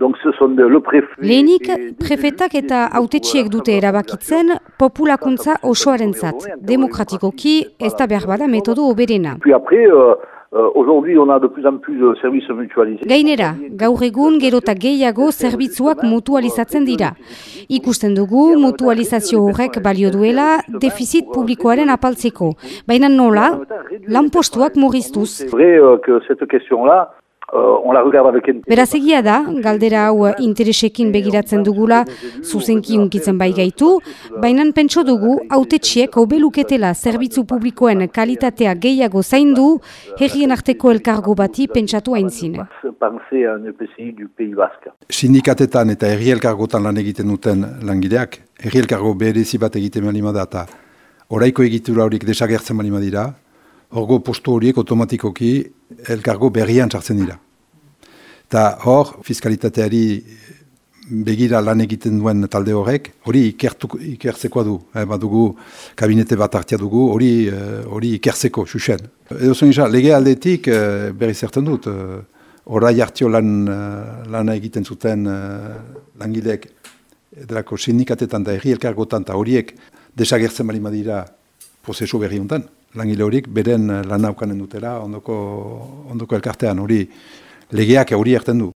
Donc ce sont de, le préfet... Lehenik, prefetak eta autetxiek dute erabakitzen populakuntza osoarentzat. Demokratikoki ez da behar bada metodo oberena. Puis après, euh, euh, aujourd'hui on a de plus en plus de services mutualisés. Gainera, gaur egun gerota gehiago zerbitzuak mutualizatzen dira. Ikusten dugu mutualizazio horrek balio duela defizit publikoaren apaltzeko. Baina nola, lanpostuak murriztuz. Vrai euh, que cette question-là, euh, on la regarde avec une... Beraz egia da, galdera hau interesekin begiratzen dugula, zuzenki unkitzen bai gaitu, baina pentso dugu, autetxiek hobeluketela zerbitzu publikoen kalitatea gehiago zaindu, herrien arteko elkargo bati pentsatu aintzin. Sindikatetan eta herri elkargotan lan egiten duten langileak, herri elkargo berezi bat egiten balima da eta oraiko egitura horiek desagertzen balima dira, horgo postu horiek automatikoki elkargo berrian sartzen dira. Eta hor, fiskalitateari begira lan egiten duen talde horrek, hori ikertu, ikertzekoa du, eh, badugu kabinete bat hartia dugu, hori eh, hori ikertzeko, xuxen. Edo zuen lege aldetik eh, berri zerten dut, eh, orai hartio lan, eh, lana egiten zuten eh, langileek edelako sindikatetan eta herri elkargotan eta horiek desagertzen bali madira prozesu berri honetan. Langile horiek beren eh, lan aukanen dutela ondoko, ondoko elkartean hori legeak hori erten du.